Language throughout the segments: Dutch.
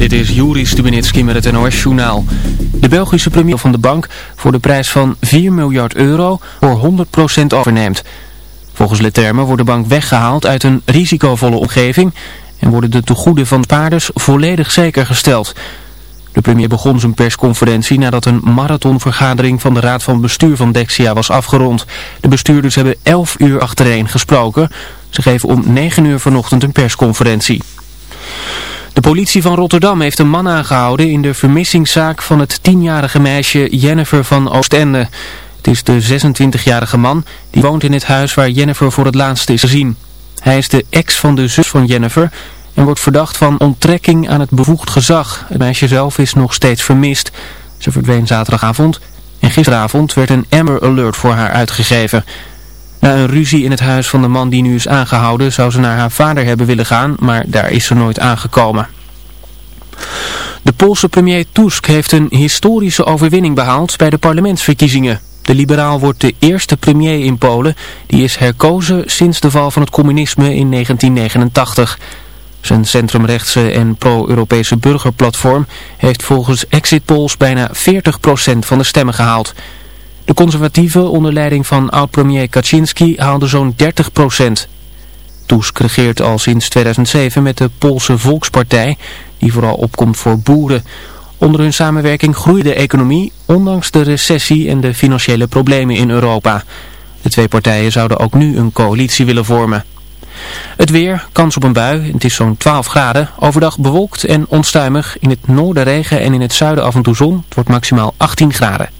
Dit is Juri Stubenitski met het NOS-journaal. De Belgische premier van de bank voor de prijs van 4 miljard euro voor 100% overneemt. Volgens Leterme wordt de bank weggehaald uit een risicovolle omgeving... en worden de tegoeden van paarders volledig zeker gesteld. De premier begon zijn persconferentie nadat een marathonvergadering van de raad van bestuur van Dexia was afgerond. De bestuurders hebben 11 uur achtereen gesproken. Ze geven om 9 uur vanochtend een persconferentie. De politie van Rotterdam heeft een man aangehouden in de vermissingszaak van het tienjarige meisje Jennifer van Oostende. Het is de 26-jarige man die woont in het huis waar Jennifer voor het laatst is gezien. Hij is de ex van de zus van Jennifer en wordt verdacht van onttrekking aan het bevoegd gezag. Het meisje zelf is nog steeds vermist. Ze verdween zaterdagavond en gisteravond werd een Amber Alert voor haar uitgegeven. Na een ruzie in het huis van de man die nu is aangehouden zou ze naar haar vader hebben willen gaan, maar daar is ze nooit aangekomen. De Poolse premier Tusk heeft een historische overwinning behaald bij de parlementsverkiezingen. De liberaal wordt de eerste premier in Polen, die is herkozen sinds de val van het communisme in 1989. Zijn centrumrechtse en pro-Europese burgerplatform heeft volgens exit polls bijna 40% van de stemmen gehaald. De conservatieven onder leiding van oud-premier Kaczynski haalden zo'n 30 procent. Tusk regeert al sinds 2007 met de Poolse Volkspartij, die vooral opkomt voor boeren. Onder hun samenwerking groeide de economie, ondanks de recessie en de financiële problemen in Europa. De twee partijen zouden ook nu een coalitie willen vormen. Het weer, kans op een bui, het is zo'n 12 graden. Overdag bewolkt en onstuimig. In het noorden regen en in het zuiden af en toe zon. Het wordt maximaal 18 graden.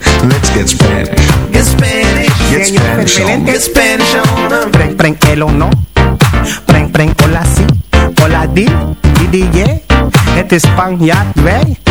Let's get Spanish. Get Spanish, Get Spanish on. get Spanish on. Preng, preng, el o no. Preng, preng, hola si. Hola di, di, di, yeah. Het is Spanjaard, wij.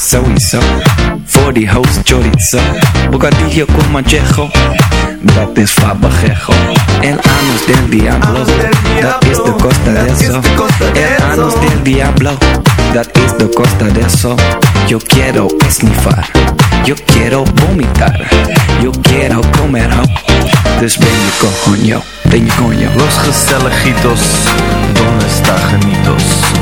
Sowieso. voor die host chorizo. Bocadillo con manchejo, dat is fabajejo. El anus del diablo, dat is de costa de eso. El anus del diablo, dat is de costa de eso. Yo quiero esnifar, yo quiero vomitar, yo quiero comer ho. Dus ben je coño, ben je coño. Los gezelligitos, donde está genitos?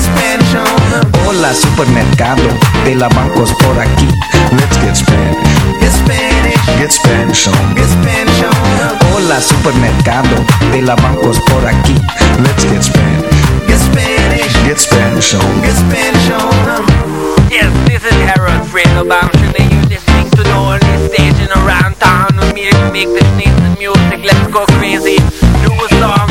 Spanish supermercado, de la bancos por aquí. Let's get Spanish. Get Spanish. Get Spanish on. Get Spanish on. Hola supermercado, de la bancos por aquí. Let's get Spanish. Get Spanish. Get Spanish on. Get Spanish on. Yes, this is Harold Friedelbaum. Should they use this thing to the only stage around town with me to make this nice music? Let's go crazy. Do a song.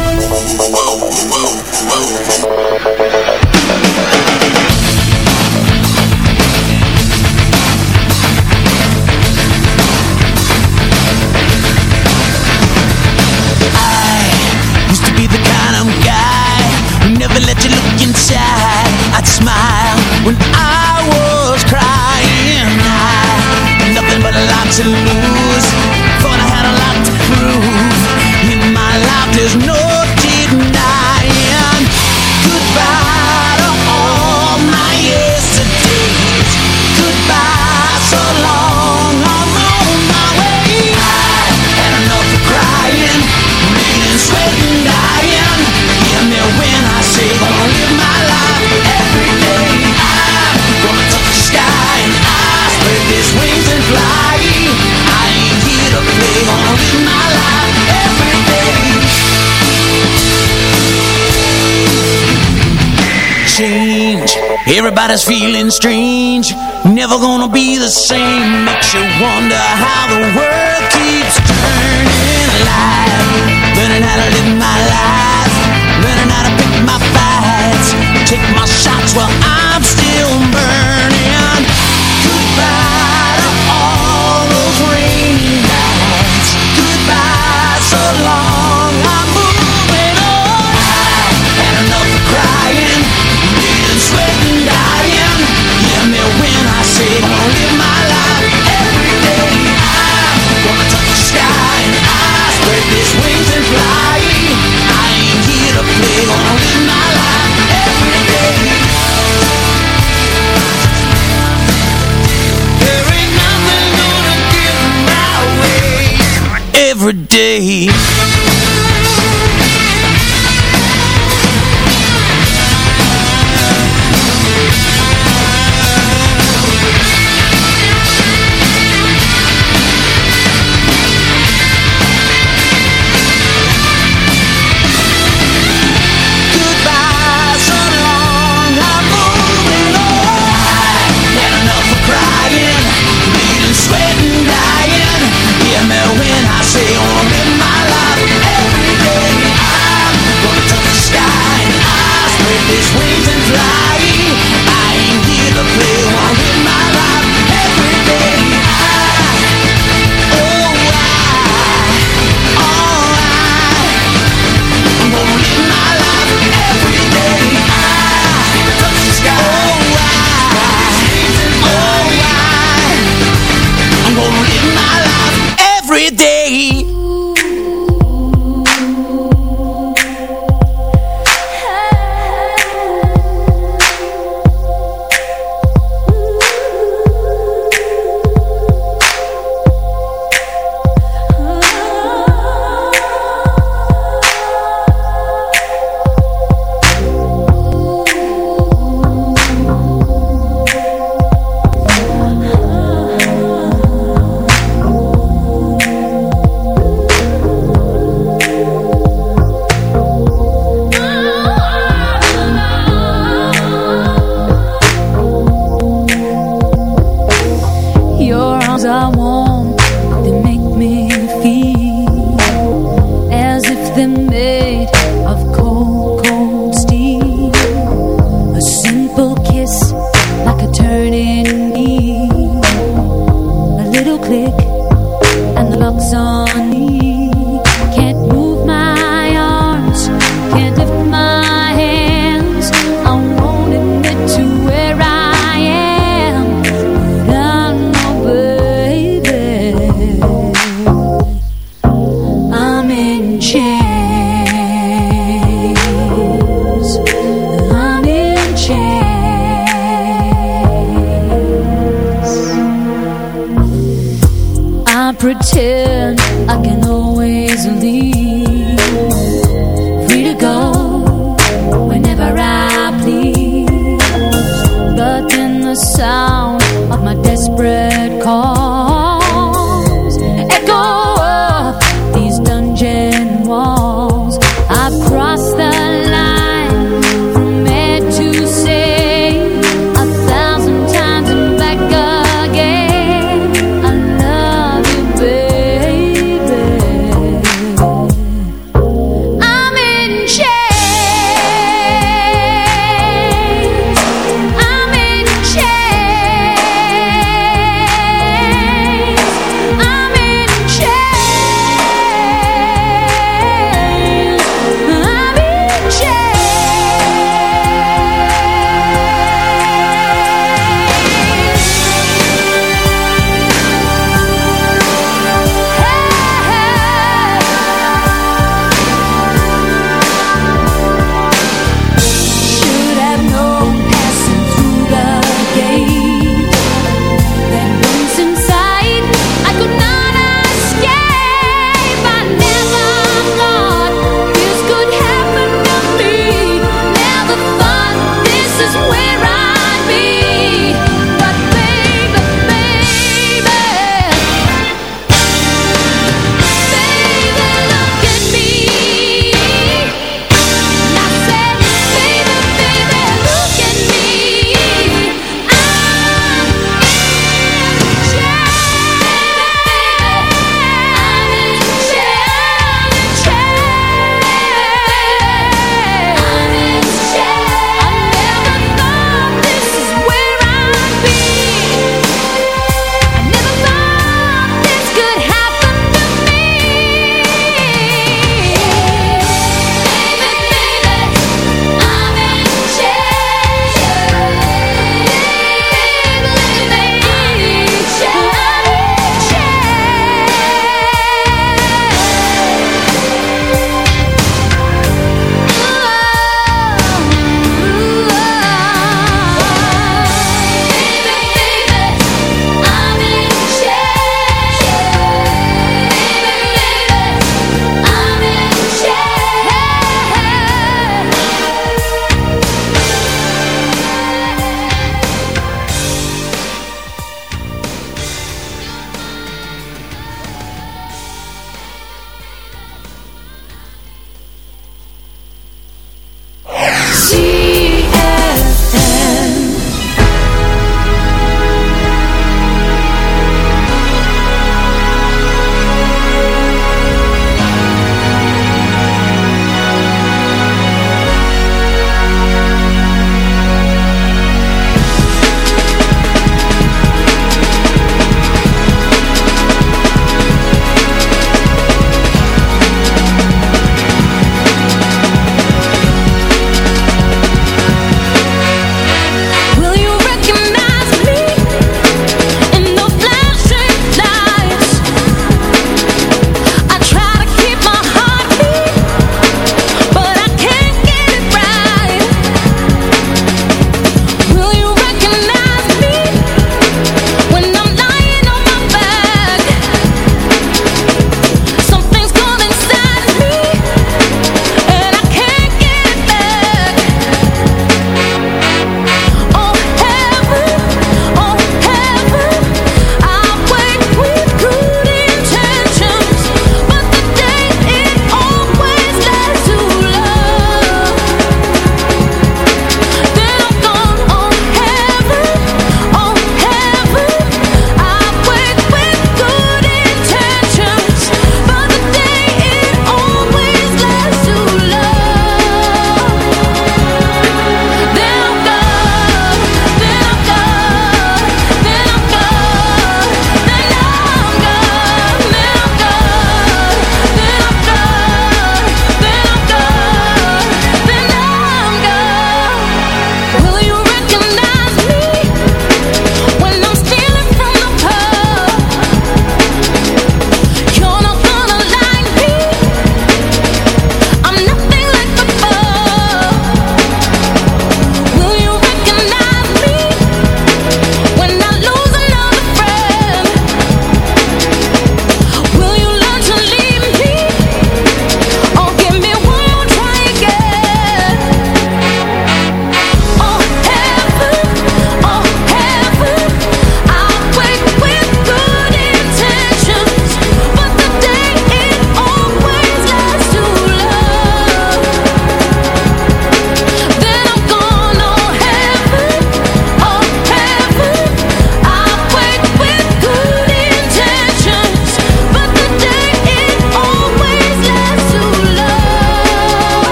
Everybody's feeling strange. Never gonna be the same. Makes you wonder how the world keeps turning. Alive Learning how to live my life. Learning how to pick my fights. Take my shots while I'm still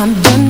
I'm done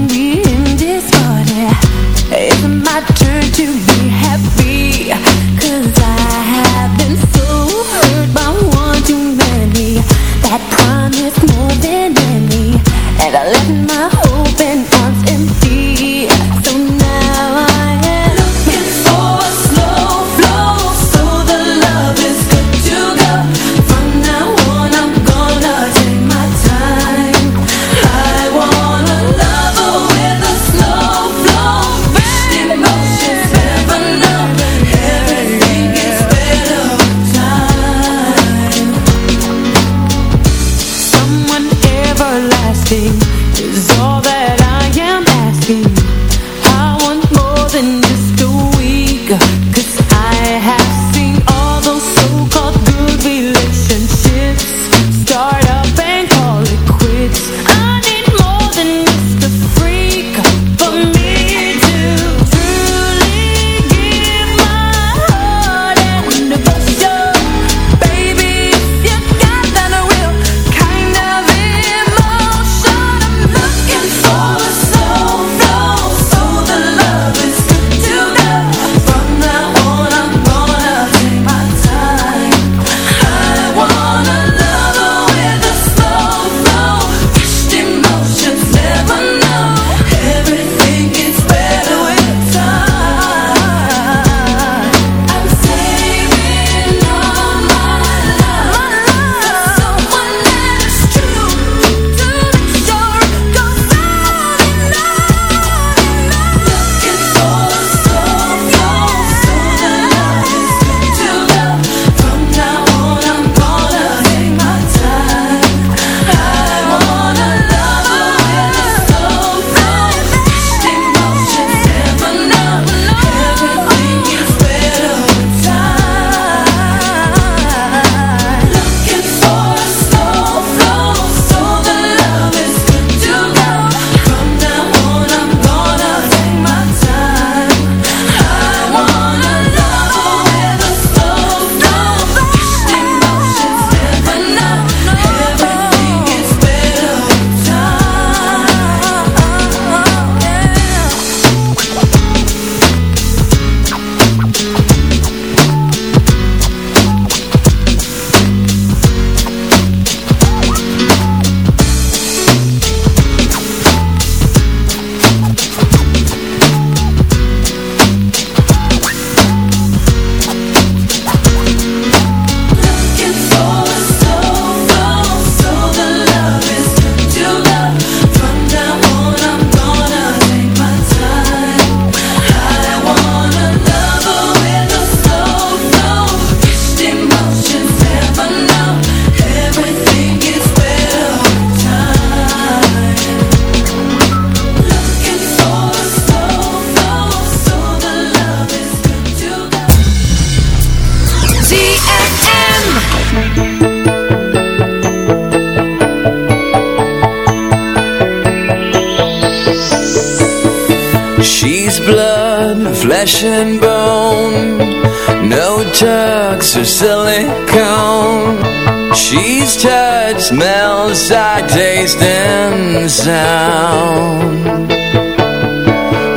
sound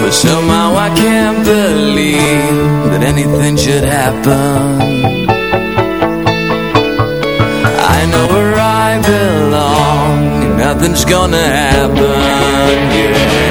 But somehow I can't believe That anything should happen. I know where I belong Nothing's gonna happen, yeah